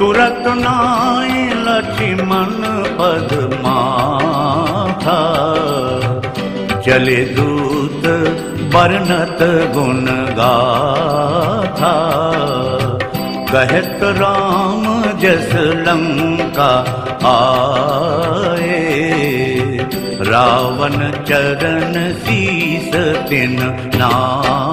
तरत लक्ष्मण पदमाथा। चले दूत वर्णत गुण गाथा कहत राम जस लंका आए। रावण चरण सीस तिन नाम।